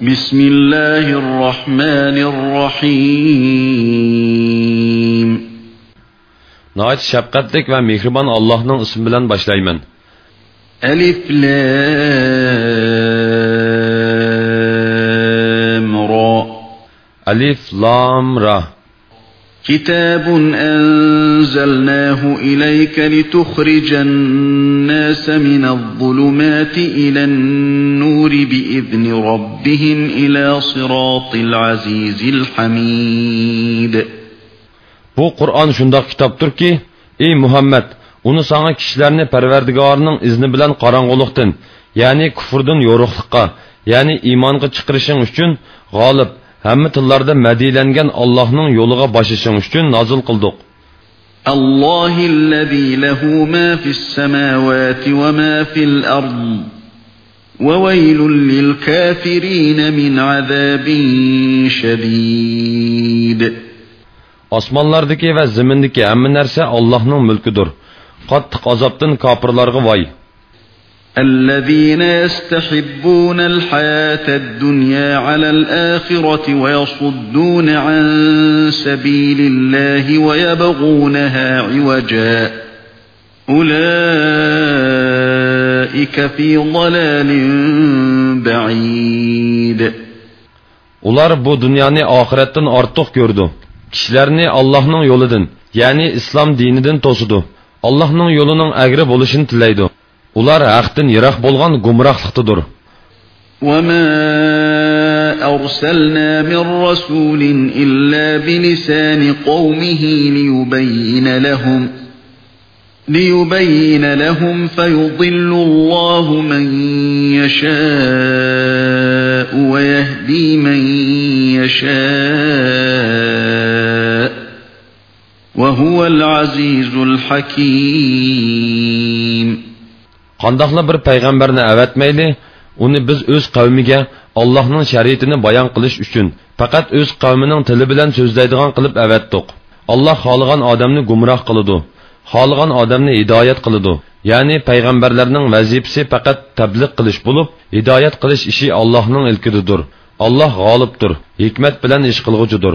بسم الله الرحمن الرحيم. نهايت شبقتك ومهربان الله نن اسم بلن باشلايما ألف لام را. ألف لام را. كتاب أنزلناه إليك لتخرج الناس من الظلمات إلى النور بإذن ربهم إلى صراط العزيز الحميد Bu Qur'on shundoq kitobdirki, ey Muhammad, uni sana kishilarni Parvardigorning izni bilan qorong'ulikdan, ya'ni kufrdan yo'ruqlikqa, ya'ni iymonga chiqarishing uchun g'olib hamma tillarda madilangan Allohning yo'liga boshishing uchun nozil qildik. الله الذي له ما في السماوات وما في الأرض وويل للكافرين من عذاب شديد Osmonlardagi va zimindagi hamma narsa Allohning mulkidir. Qattiq azobdan kofirlarga voy. الذين يستحبون الحياة الدنيا على الآخرة ويصدون عن سبيل الله ويبغونها عوجا أولئك في ضلال بعيد Ular bu dunyoni oxiratdan ortiq ko'rdi. Kishilarni Allohning yo'lidan, ya'ni islom dinidan to'sidi. Allohning yo'lining agri bo'lishini tilaydi. Ular haqdan yiroq bo'lgan gumrohlikdadir. وما أرسلنا من رسول إلا بلسان قومه ليبين لهم ليبين لهم فيضل الله من يشاء ويهدي من يشاء وهو العزيز الحكيم Qandaqla bir payg'ambarni avatmayli, uni biz o'z qavmiga Allohning shariatini bayon qilish uchun faqat o'z qavmining tili bilan so'zlaydigan qilib avatdiq. Alloh xohlagan odamni gumroh qiladi, xohlagan odamni hidoyat qiladi. Ya'ni payg'ambarlarning vazifasi faqat tabliq qilish bo'lib, hidoyat qilish ishi Allohning ilkididir. Alloh g'olibdir, hikmat bilan ish qilg'uchidir.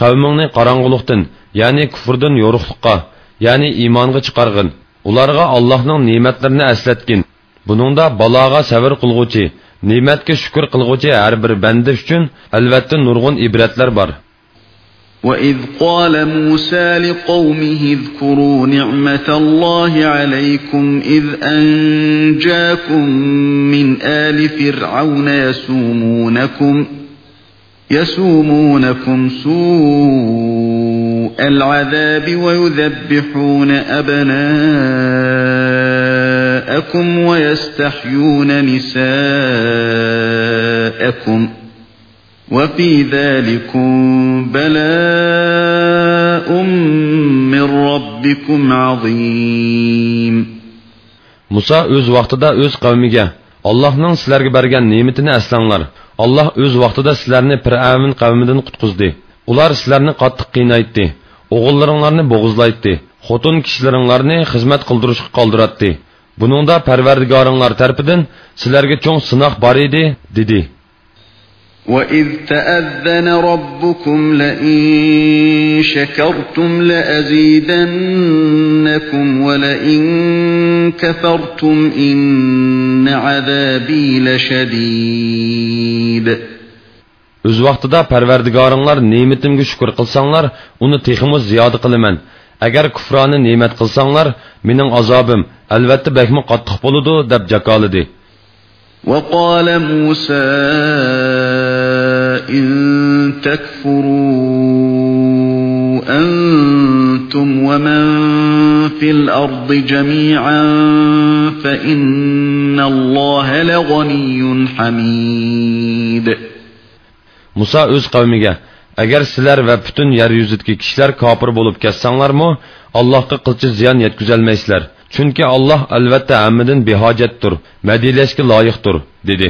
qavmingni qorong'ulikdan, ya'ni kufrdan yo'ruqlikqa, ya'ni iymonga chiqarg'in. Ularga Allohning ne'matlarini eslatgin. Buningda baloga sabr qilguvchi, ne'matga shukr qilguvchi har bir banda uchun albatta nurg'un ibratlar bor. وإذ قال موسى لقومه اذكروا نعمة الله عليكم إذ أنجاكم من آل فرعون يسومونكم يسومونكم سوء العذاب ويذبحون أبناءكم ويستحيون نساءكم وفي ذلكم بلاء من ربكم عظيم. Musa o'z vaqtida o'z qavmiga Allohning sizlarga bergan ne'matini aslanglar. Alloh o'z vaqtida sizlarni Fir'avn qavmidan qutqizdi. Ular sizlarni qattiq qiynaytdi. O'g'illaringlarni bo'g'izlaytdi. Xotin kishilaringlarni xizmat qildirishga qoldiratdi. Buningda Parvardigoringlar tarafidan sizlarga cho'ng sinoq bor edi, dedi. وَإِذْ تَأَذَّنَ رَبُّكُمْ لَئِن شَكَرْتُمْ لَأَزِيدَنَّكُمْ وَلَئِن كَفَرْتُمْ إِنَّ عَذَابِي لَشَدِيدٌ O'z vaqtida Parvardigoringlar ne'matimga shukr qilsanglar, uni teximiz ziyoda qilaman. Agar kufroni ne'mat qilsanglar, mening azobim albatta bakmi qattiq bo'ladi deb jakolidi. وقال موسى إن تكفروا أنتم ومن في الأرض جميعا فإن إن الله لغني حميد Musa o'z qavmiga agar sizlar va butun yer yuzidagi kishilar kofir bo'lib ketsanglarmi allohga qilchi ziyon yetkazolmaysizlar chunki alloh albatta hammadan behojatdir madilashga loyiqdir dedi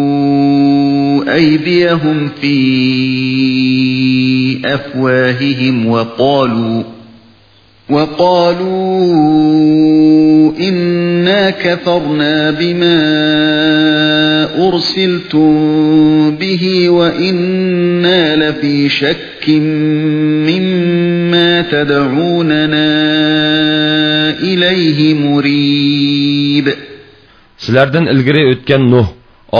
أيديهم في أفواههم وقالوا وقالوا إنا كفرنا بما أرسلتم به وإنا لفي شك مما تدعوننا إليه مريب. sizlardan ilgari o'tgan nuh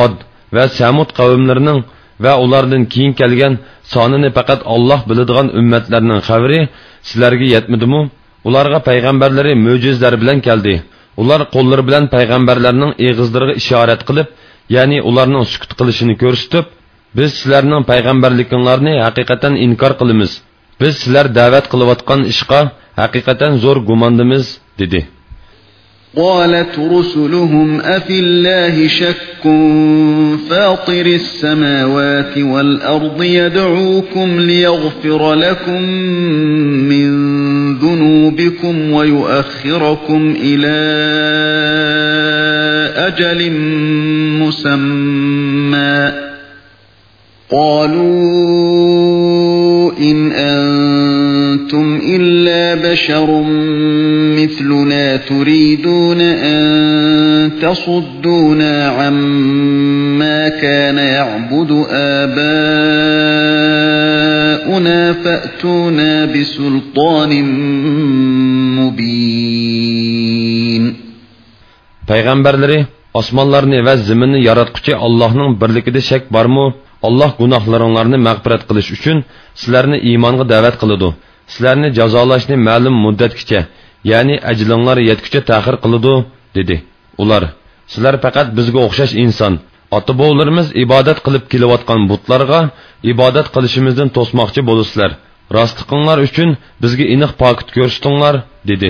od va samud qavmlarining va ulardan keyin kelgan sonini faqat olloh biladigan ummatlarning xabari sizlarga yetmidimi ularga payg'ambarlari mo'jizlar bilan keldi ular qo'llari bilan payg'ambarlarning eg'izlariga ishorat qilib ya'ni ularning sukut qilishini ko'rsatib biz sizlarning payg'ambarlikinglarni haqiqatan inkor qilamiz biz sizlar da'vat qilayotgan ishqa haqiqatan zo'r gumondimiz dedi قالت رسلهم أفي الله شك فاطر السماوات والأرض يدعوكم ليغفر لكم من ذنوبكم ويؤخركم إلى أجل مسمى. قالوا إن أنتم إلا بشر مثلنا تريدون أن تصدونا عما كان يعبد آباؤنا فأتونا بسلطان مبين payg'ambarlari osmonlarni va zaminni yaratquchi allohning birligida shak bormi alloh gunohlaringlarni mag'firat qilish uchun sizlarni iymonga da'vat qiladi sizlarni jazolashni ma'lum muddatgacha ya'ni ajlinglar yetguncha ta'xir qiladi dedi ular sizlar faqat bizga o'xshash inson ota bovlarimiz ibodat qilib kelayotgan butlarga ibodat qilishimizdan to'smoqchi bo'lasizlar rostliqinglar uchun bizga iniq pokit ko'rsatinglar dedi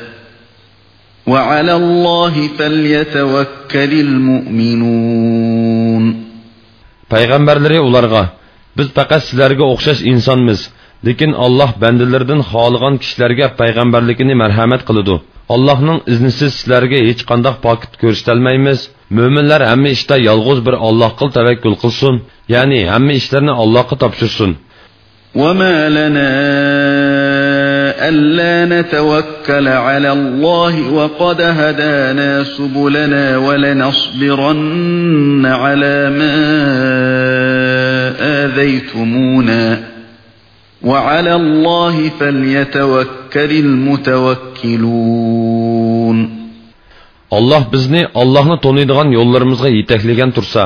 وعلى الله فليتوكل المؤمنون payg'ambarlari ularga biz faqat sizlarga o'xshash insonmiz lekin alloh bandalaridan xohlagan kishilarga payg'ambarligini marhamat qiladi allohning iznisiz sizlarga hech qandoq pokit ko'rsatolmaymiz mo'minlar hamma ishda yolg'iz bir allohga tavakkul qilsin ya'ni hamma ishlarni allohga topshirsin وما لنا ألا نتوكل على الله وقد هدانا سبلنا ولنصبرن على ما آذيتمونا وعلى الله فليتوكل المتوكلون alloh bizni allohni to'niydigan yo'llarimizga yetaklagan tursa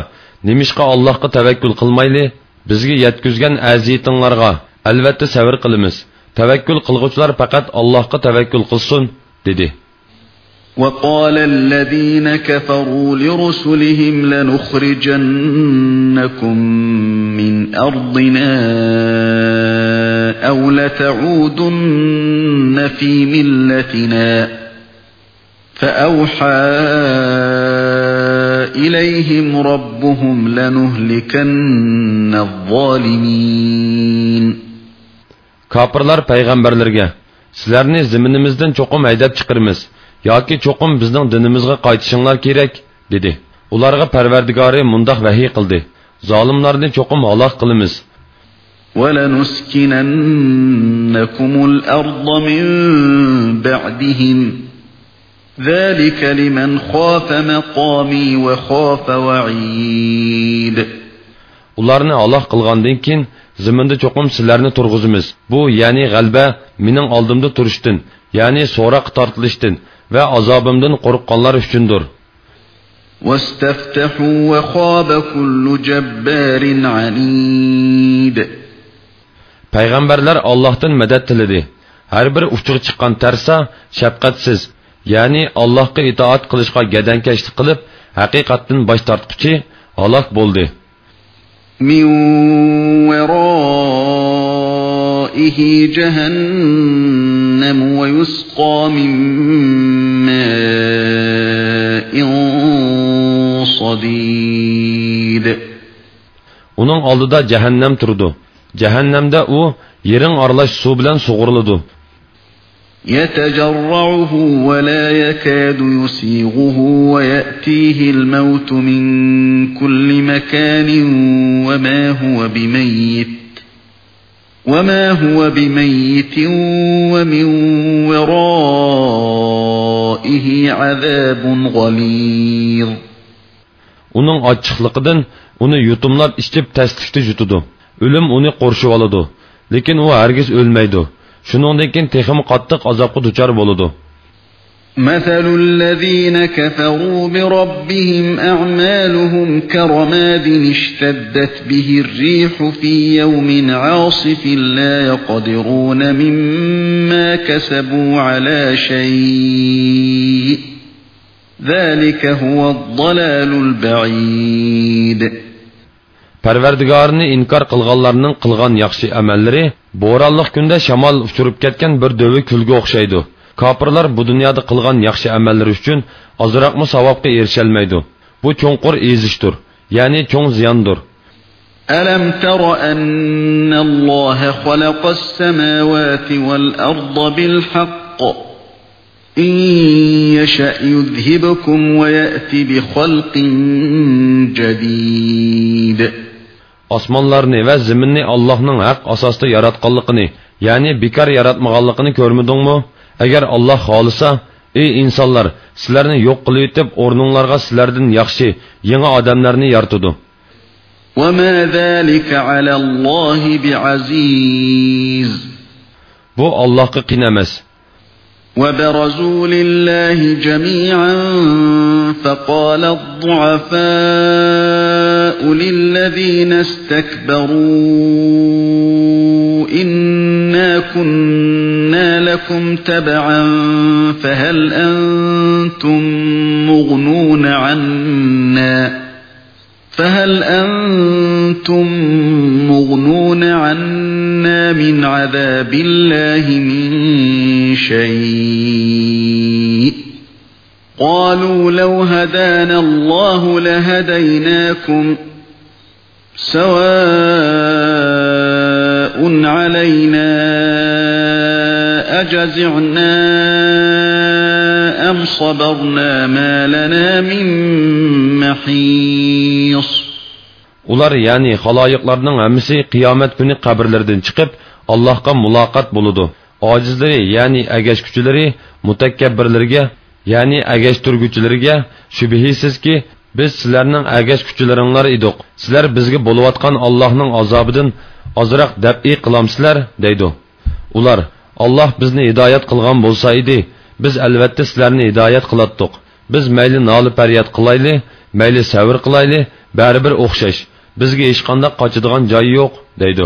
nemishqa allohga tavakkul qilmayli bizga yetkazgan aziyatinglarga albatta sabr qilamiz tavakkul qilg'uvchilar faqat allohga tavakkul qilsin dedi وقال الذين كفروا لرسلهم لنخرجنكم من أرضنا أو لتعودن في ملتنا فأوحى إليهم ربهم لنهلكن الظالمين Kapırlar payg'ambarlarga sizlarni ziminimizdan cho'qim haydab chiqirmiz yoki cho'qim bizning dinimizga qaytishinglar kerak dedi ularga parvardigori mundoq vahiy qildi zolimlarni cho'qim halok qilamiz ولنسكننكم الأرض من بعدهم ذلك لمن خاف مقامي وخاف وعيد ularni halok qilgandan keyin ziminda cho'qim sizlarni turg'izimiz bu ya'ni g'alba mening oldimda turishdan ya'ni so'roq tortilishdan va azobimdan qo'rqqanlar uchundir واستفتحوا وخاب كل جبار عنيد payg'ambarlar ollohdan madad tiladi har bir uchug'i chiqqan tarsa shafqatsiz ya'ni allohga itoat qilishga gadankashlik qilib haqiqatdan bosh tortquchi halok bo'ldi من ورائه جهنم ويسقى من ماء صديد uning oldida jahannam turdi jahannamda u yering aralash suv bilan sug'uriladi يتجرعه ولا يكاد يسيغه ويأتيه الموت من كل مكان وما هو بميت وما هو بميت ومن ورائه عذاب غليظ uning ochiqliqidan uni yutumlab ichib taslikda yutidi o'lim uni qo'rshib oladi lekin u hargiz o'lmaydi shuningdan keyin texim qattiq azobga duchor bo'ladi مثل الذين كفروا بربهم أعمالهم كرماد اشتدت به الريح في يوم عاصف لا يقدرون مما كسبوا على شيء. ذلك هو الضلال البعيد. Parvardigorini inkor qilganlarning qilgan yaxshi amallari bo'ronliq kunda shamol uchirib ketgan bir do'vi kulga o'xshaydi kofirlar bu dunyoda qilgan yaxshi amallari uchun ozroqmi savobga erisholmaydi bu cho'nqur ezishdir ya'ni cho'ng ziyondir ألم تر أن الله خلق السماوات والأرض بالحق إن يشأ يذهبكم ويأتي بخلق جديد osmonlarni va ziminni allohning haq asosida yaratganligini ya'ni bekor yaratmaganligini ko'rmadingmi agar olloh xohlasa ey insonlar sizlarni yo'q qilib yetib o'rninglarga sizlardan yaxshi yangi odamlarni yaratadi وما ذلك على الله بعزيز bu ollohga qiyin emas وبرزوا لله جميعا فقال الضعفاء للذين استكبروا إنا كنا لكم تبعا فهل أنتم مغنون عنا فهل أنتم مغنون عنا من عذاب الله من شيء قالوا لو هدانا الله لهديناكم سواء علينا أجزعنا أم صبرنا ما لنا من محيص ular ya'ni haloyiqlarning hammasi qiyomat kuni qabrlaridan chiqib allohga muloqot bo'ludi ojizlari ya'ni agashkuchilari mutakabbirlarga ya'ni agashturguchilarga shubhisizki biz sizlarning agashkuchilaringlar edik sizlar bizga bo'layotgan allohning azobidan ozroq dabiy qilamsizlar deydi ular olloh bizni hidoyat qilgan bo'lsa edi biz albatta sizlarni hidoyat qilatdiq biz mayli noli faryod qilayli mayli savr qilayli baribir o'xshash bizga hech qanday qochadigan joyi yo'q deydi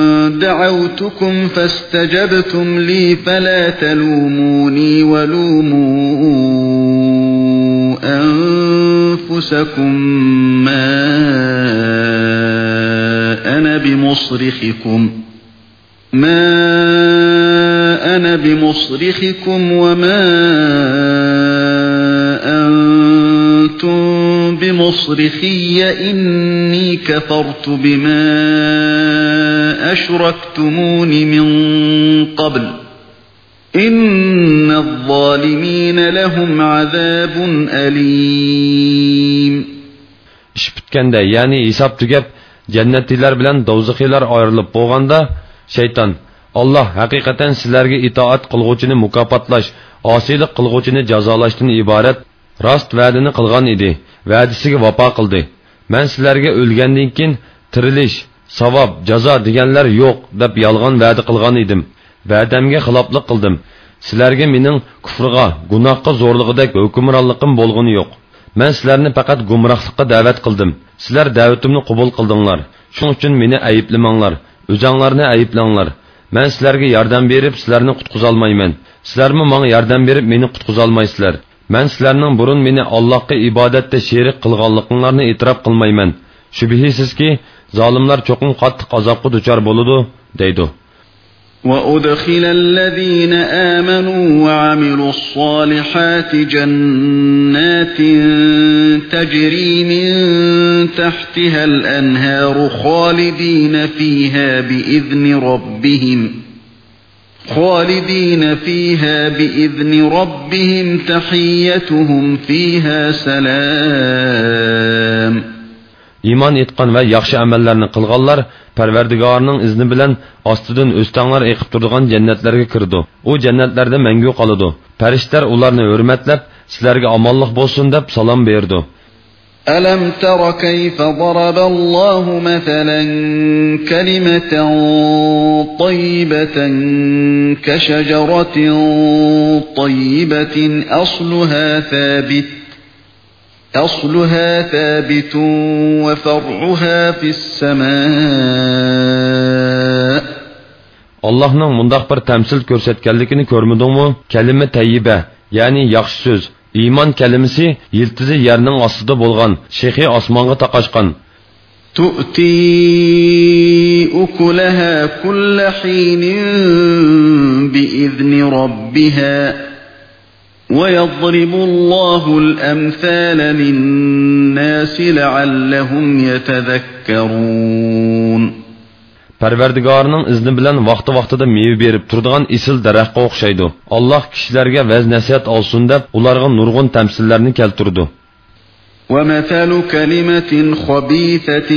دعوتكم فاستجبتم لي فلا تلوموني ولوموا أنفسكم ما أنا بمصرخكم. ما أنا بمصرخكم وما أنتم بمصرخي إني كفرت بما أشركتمون من قبل إن الظالمين لهم عذاب أليم ish bitganda ya'ni hisob tugab jannatiylar bilan dovziqiylar ayrilib bo'lganda shayton olloh haqiqatan sizlarga itoat qilg'uvchini mukofotlash osiylik qilg'uvchini jazolashdan iborat rost va'dini qilgan edi va'disiga vafo qildi man sizlarga o'lgandan keyin tirilish savob jazo deganlar yo'q deb yolg'on va'da qilgan edim va'damga xiloflik qildim sizlarga mening kufrga gunohga zo'rlig'idek hukmronligim bo'lg'ini yo'q man sizlarni faqat gumrohlikqa da'vat qildim sizlar da'vatimni qabul qildinglar shuning uchun meni ayblamanglar o'zanglarni ayblanglar man sizlarga yordam berib sizlarni qutqizolmayman sizlarmi manga yordam berib meni qutqizolmaysizlar من سلرنن برون مینه الله کی ایبادت ده شیرک قلقلکنلر نی اتراب من شبهی سیز کی زالملر قط قذاب کو دچار بولدو دیدو. و الذين آمنوا وعملوا الصالحات جنات تجري من تحتها الأنهار خالدين فيها بإذن ربهم خالدين فيها بإذن ربهم تحيتهم فيها سلام iymon etgan va yaxshi amallarni qilganlar parvardigorning izni bilan ostidan o'stanglar eqib turadigan jannatlarga kirdi u jannatlarda mangu qoladi farishtalar ularni hurmatlab sizlarga omonlik bo'lsin deb salom berdi أَلَمْ تَرَ كَيْفَ ضَرَبَ اللَّهُ مَثَلًا كَلِمَةً طَيِّبَةً كَشَجَرَةٍ طَيِّبَةٍ أَصْلُهَا ثَابِتٌ أَصْلُهَا ثَابِتٌ وَفَرْعُهَا فِي السَّمَاءِ Allah'ın mundaq bir təmsil göstərdiklərini görmədinmi? Kəlmə təyibə, yəni yaxşı söz İman kəlməsi yiltizi yerning ostida bo'lgan, shexi osmonga taqashqan. تؤتي أكلها كل حين بإذن ربها ويضرب الله الأمثال للناس لعلهم يتذكرون Parvardigorning izni bilan vaqti-vaqtida meva berib turadigan isil daraxtga o'xshaydi. Alloh kishilarga vaz nasihat olsin deb ularga nurg'un tamsillarni keltirdi. ومثل كلمة خبيثة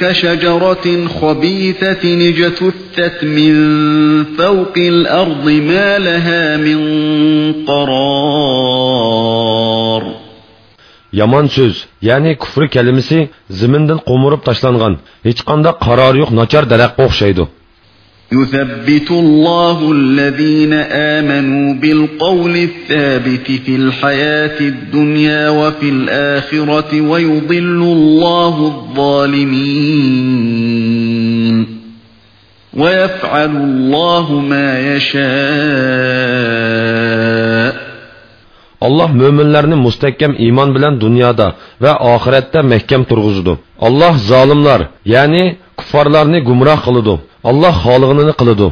كشجرة خبيثة اجتثت من فوق الأرض ما لها من قرار Yaman söz, yani kufri kelimesi ziminden qomurup taşlangan, hiç qanda qarar yo'q nachar daraxtga o'xshaydi. يثبت الله الذين آمنوا بالقول الثابت في الحياة الدنيا وفي الآخرة ويضل الله الظالمين ويفعل الله ما يشاء alloh mo'minlarni mustahkam iymon bilan dunyoda va oxiratda mahkam turg'izdi alloh zolimlar ya'ni kuffarlarni gumroh qiladi alloh xolig'ini qiladi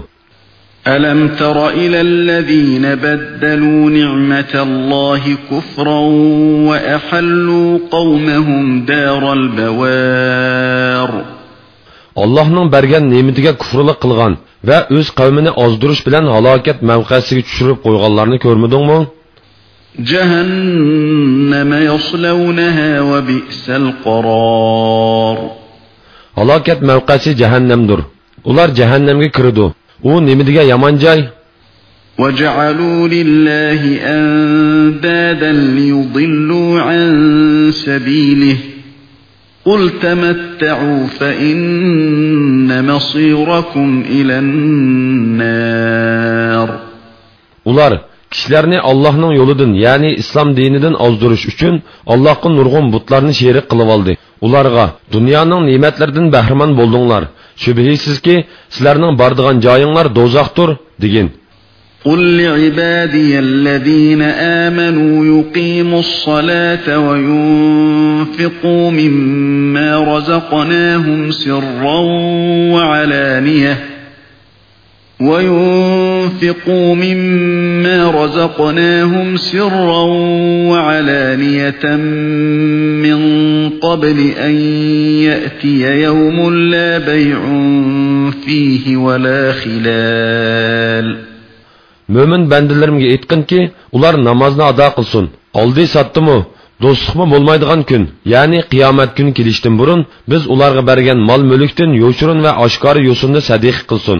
ألم تر إلى الذين بدلوا نعمة الله كفرا وأحلوا قومهم دار البوار Allah'ın bergen nimetine kufrılık kılgan ve öz kavmini azdırış bilen halaket mevkesiyle çüşürüp koyganlarını görmedin mi? جهنم يصلونها وبئس القرار. الله هلاكت موقعي جهنم دور ular cehennemge kırdı o nemidige yamancay وجعلوا لله اندادا ليضلوا عن سبيله. قل تمتعوا فان مصيركم إلى النار. Ular kishilarni Allohning yo'lidan, ya'ni islom dinidan ozdirish uchun Allohga nurg'un butlarni sherik qilib oldi. Ularga dunyoning ne'matlaridan bahramand bo'ldinglar. shubhisizki sizlarning bordigan joyinglar do'zaxdir degin قل لعبادي الذين آمنوا يقيموا الصلاة وينفقوا مما رزقناهم سرا وعلانية وينفقوا مما رزقناهم سرا وعلانية من قبل أن يأتي يوم لا بيع فيه ولا خلال Mömin bəndilərimə etqin ki, ular namazını ada qılsın. Aldı satdımı? Dostluqmı bo'lmaydigan kun, ya'ni qiyomat kuni kelishdan burun biz ularga bergan mol-mulkdan yo'shurun va oshkora yo'sinni sadiq qilsin.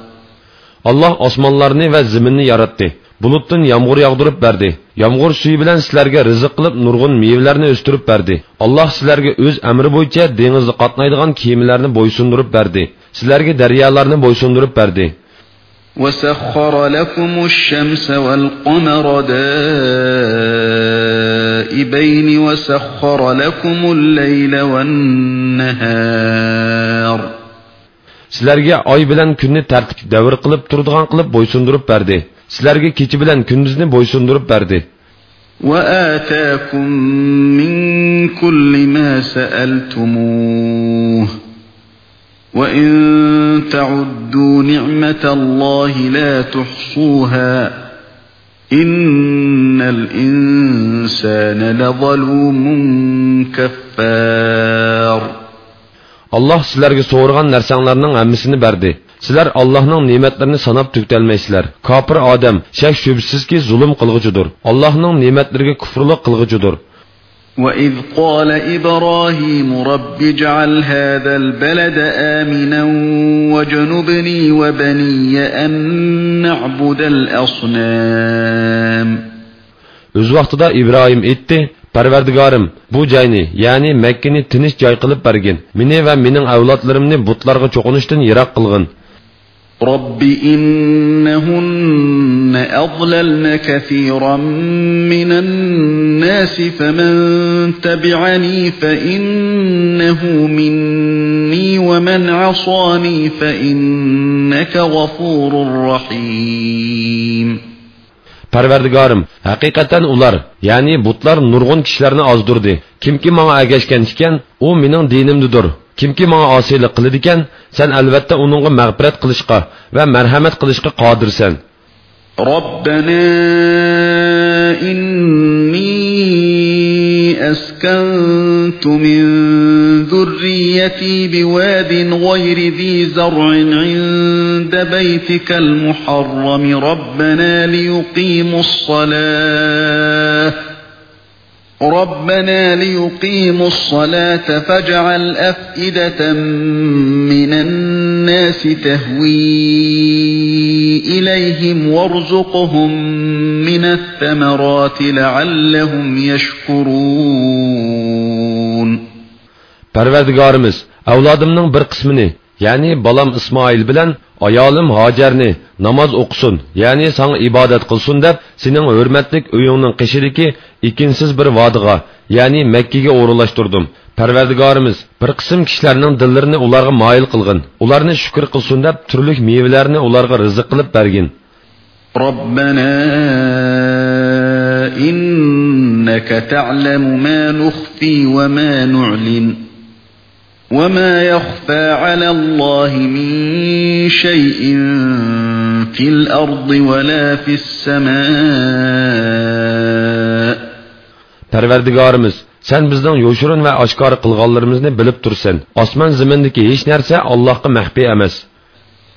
Allah osmonlarni va zaminni yaratdi. Bulutdan yomg'ir yog'dirib berdi. Yomg'ir suvi bilan sizlarga rizq qilib nurg'un mevalarni o'stirib berdi. Alloh sizlarga o'z amri bo'yicha dengizda qatnaydigan kemalarni bo'ysundirib berdi. Sizlarga daryolarni bo'ysundirib berdi. وسخر لكم الشمس والقمر دائبين وسخر لكم الليل والنهار sizlarga oy bilan kunni tartib davr qilib turadigan qilib bo'ysundirib berdi sizlarga kecha bilan kunduzni bo'ysundirib berdi وآتاكم من كل ما سألتموه وإن تعدوا نعمة الله لا تحصوها إن الإنسان لظلوم كفار alloh sizlarga so'rgan narsanglarning hammasini berdi sizlar allohning ne'matlarini sanab tugtalmaysizlar kofir odam shak shubsizki zulm qilg'uchidir allohning ne'matlariga kufrliq qilg'uchidir وإذ قال إبراهيم رب اجعل هذا البلد آمنا وجنبني وبني أن نعبد الأصنام Öz vaqtida İbrahim etdi, Parvardigorim, bu joyni, ya'ni Makkani tinch joy qilib bergin. Meni va mening avlodlarimni butlarga cho'qinishdan yiroq qilgin. رب إنهن أضللن كثيرا من الناس فمن تبعني فإنه مني ومن عصاني فإنك غفور رحيم Parvardigorim, haqiqatan ular, ya'ni butlar nurg'un kishilarni ozdirdi. Kimki menga agashgan ekan, u mening dinimdidir. Kimki menga osiylik qiladi ekan, sen albatta uningga mag'firat qilishga va marhamat qilishga qodirsan. ربنا إني أسكنت من ذريتي بواد غير ذي زرع عند بيتك المحرم ربنا ليقيموا الصلاة ربنا ليقيموا الصلاة فاجعل أفئدة من الناس تهوي إليهم وارزقهم من الثمرات لعلهم يشكرون Parvardigorimiz, avlodimning bir qismini, ya'ni balam Ismoil bilan ayolim Hojarni namoz o'qisin, ya'ni sana ibodat qilsin deb sening hurmatlik uyingning qishidagi ikinsiz bir vodiga, ya'ni Makkaga o'rinlashtirdim. Parvardigorimiz bir qism kishilarning dillarini ularga moyil qilgin. Ularni shukr qilsin deb turli mevalarni ularga rizq qilib bergin. ربنا إنك تعلم ما نخفي وما نعلن وما يخفى على الله من شيء في الأرض ولا في السماء Parvardigorimiz, sen bizning yo'shirin va oshkor qilganlarimizni bilib tursan. Osmon zimindagi hech narsa Allohga maxfiy emas.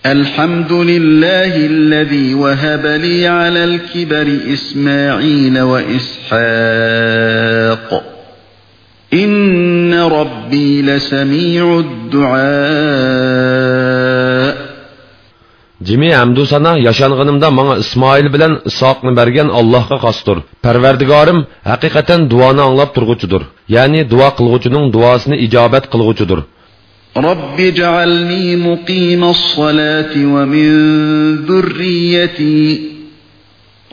الحمد لله الذي وهب لي على الكبر إسماعيل وإسحاق إن ربي لسميع الدعاء Jimi hamdu sana yaşanğınımda bana İsmail bilen İshaqni bergen Allah'a qastur. Parvardigorim haqiqatan duoni anglab turg'uchidir. Ya'ni duo qilg'uchining duosini ijobat qilg'uchidir. رب اجعلني مقيم الصلاة ومن ذريتي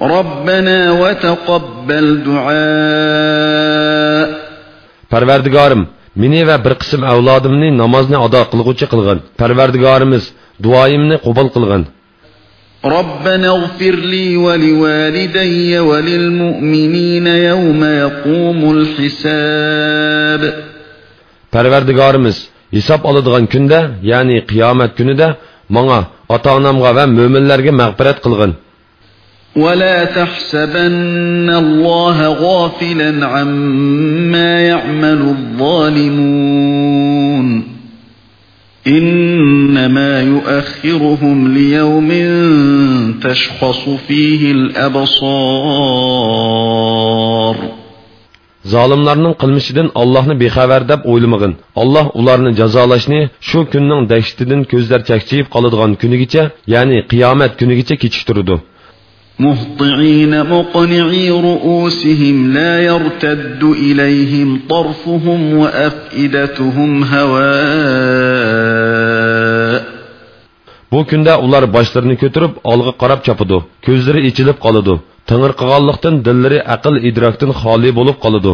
ربنا وتقبل دعاء parvardigorim meni va bir qism avlodimni namozni ado qilg'uchi qilg'in parvardigorimiz duoyimni qabul qilg'in ربنا اغفر لي ولوالدي وللمؤمنين يوم يقوم الحساب parvardigorimiz hisob oladigan kunda ya'ni qiyomat kunida manga ota onamga va mo'minlarga mag'firat qilg'in ولا تحسبن الله غافلا عما يعمل الظالمون إنما يؤخرهم ليوم تشخص فيه الأبصار Zalimlarning qilmishidan Allohni bexabar deb o'ylamag'in. Alloh ularni jazolashni shu kunning dahshatidan ko'zlar chakchiyib qoladigan kunigacha, ya'ni qiyomat kunigacha kechiktirdi. مهطعين مقنعي رؤوسهم لا يرتد إليهم طرفهم وأفئدتهم هواء Bu kunda ular boshlarini ko'tarib olg'a qarab chopadi. Ko'zlari ichilib qoladi. Tang'irqaganlikdan dillari aql idrokdan xoli bo'lib qoladi.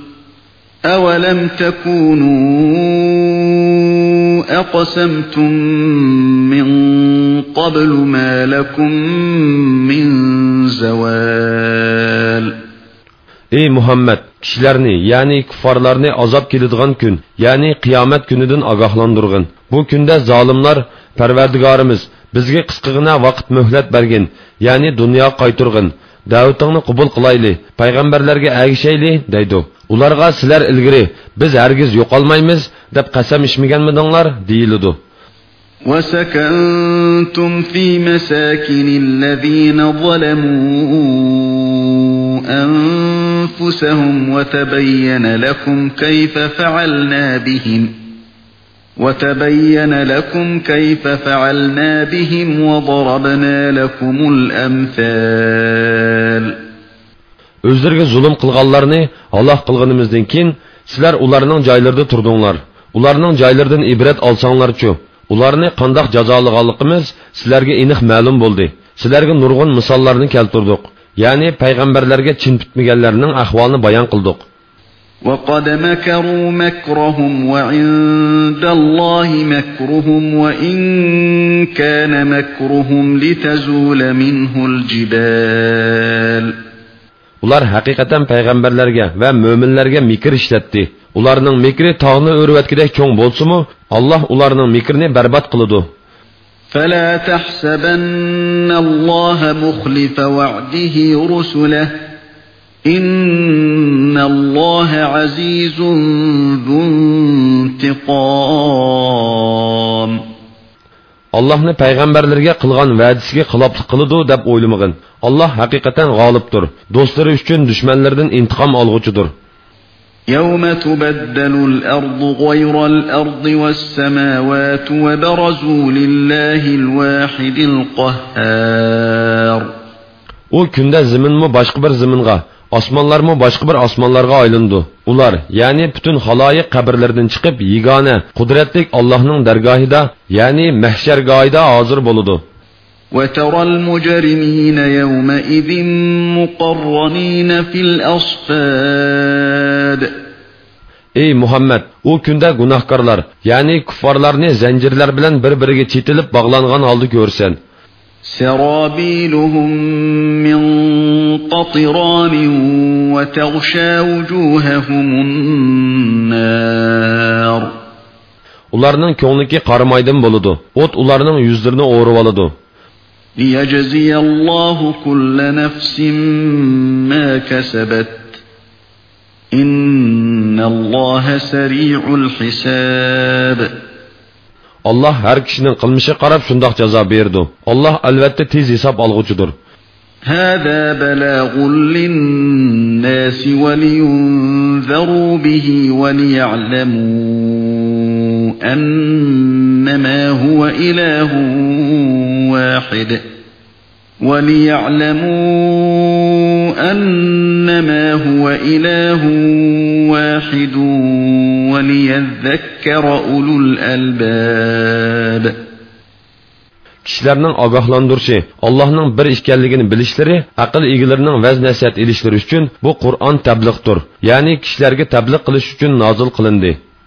أولم تكونوا أقسمتم من قبل ما لكم من زوال ey muhammad kishilarni ya'ni kuffarlarni azob keladigan kun ya'ni qiyomat kunidan ogohlantirg'in bu kunda zolimlar parvardigorimiz bizga qisqagina vaqt muhlat bergin ya'ni dunyo qayturg'in da'vatingni qabul qilayli payg'ambarlarga agishayli deydi ularga sizlar ilgari biz hargiz yo'qolmaymiz deb qasam ichmaganmidinglar? deyiladi. وسكنتم في مساكن الذين ظلموا أنفسهم وتبين لكم كيف فعلنا بهم وتبين لكم كيف فعلنا بهم وضربنا لكم الأمثال o'zlariga zulm qilganlarni Alloh qilganimizdan keyin sizlar ularning joylarida turdinglar ularning joylaridan ibrat olsanglarchu ularni qandoq jazolaganligimiz sizlarga aniq ma'lum bo'ldi sizlarga nurg'un misollarni keltirdik ya'ni payg'ambarlarga chin bitmaganlarning ahvolini bayon qildik وقد مكروا مكرهم وعند الله مكرهم وإن كان مكرهم لتزول منه الجبال ular haqiqatan payg'ambarlarga va mo'minlarga mikr ishlatdi ularning mikri tog'ni o'rvatgidek cho'ng bo'lsimi alloh ularning mikrini barbod qiladi فلا تحسبن الله مخلف وعده رسله إن الله عزيز ذو انتقام allohni payg'ambarlarga qilgan va'dasiga xiloflik qiladi deb o'ylamag'in alloh haqiqatan g'olibdir do'stlari uchun dushmanlardan intiqom olg'uchidir يوم تبدل الأرض غير الأرض والسماوات وبرزوا لله الواحد القهار u kunda ziminmi boshqa bir ziminga osmonlarmi boshqa bir osmonlarga aylandi ular ya'ni butun haloyiq qabrlaridan chiqib yegona qudratlik allohning dargohida ya'ni mahshargohida hozir bo'ladi وترى المجرمين يومئذ مقرنين في الأصفاد ey muhammad u kunda gunohkorlar ya'ni kuffarlarni zanjirlar bilan bir biriga chetilib bog'langan holda ko'rsan سرابيلهم من قطران وتغشى وجوههم النار. Ularning ko'ngliki qarmaydan bo'ladi o't ularning yuzlarini o'rib oladi ليجزي الله كل نفس ما كسبت. إن الله سريع الحساب. Alloh har kishining qilmishi qarab shundoq jazo berdi alloh albatta tez hisob olg'uchidir هذا بلاغ للناس ولينذروا به وليعلموا أنما هو إله واحد وليعلموا أنما هو إله واحد وليذكر أولو الألباب kishilarning ogohlantirishi allohning bir ekanligini bilishlari aql egalarining vaz nasihat ilishlari uchun bu qur'on tabliqdir ya'ni kishilarga tabliq qilish uchun nozil qilindi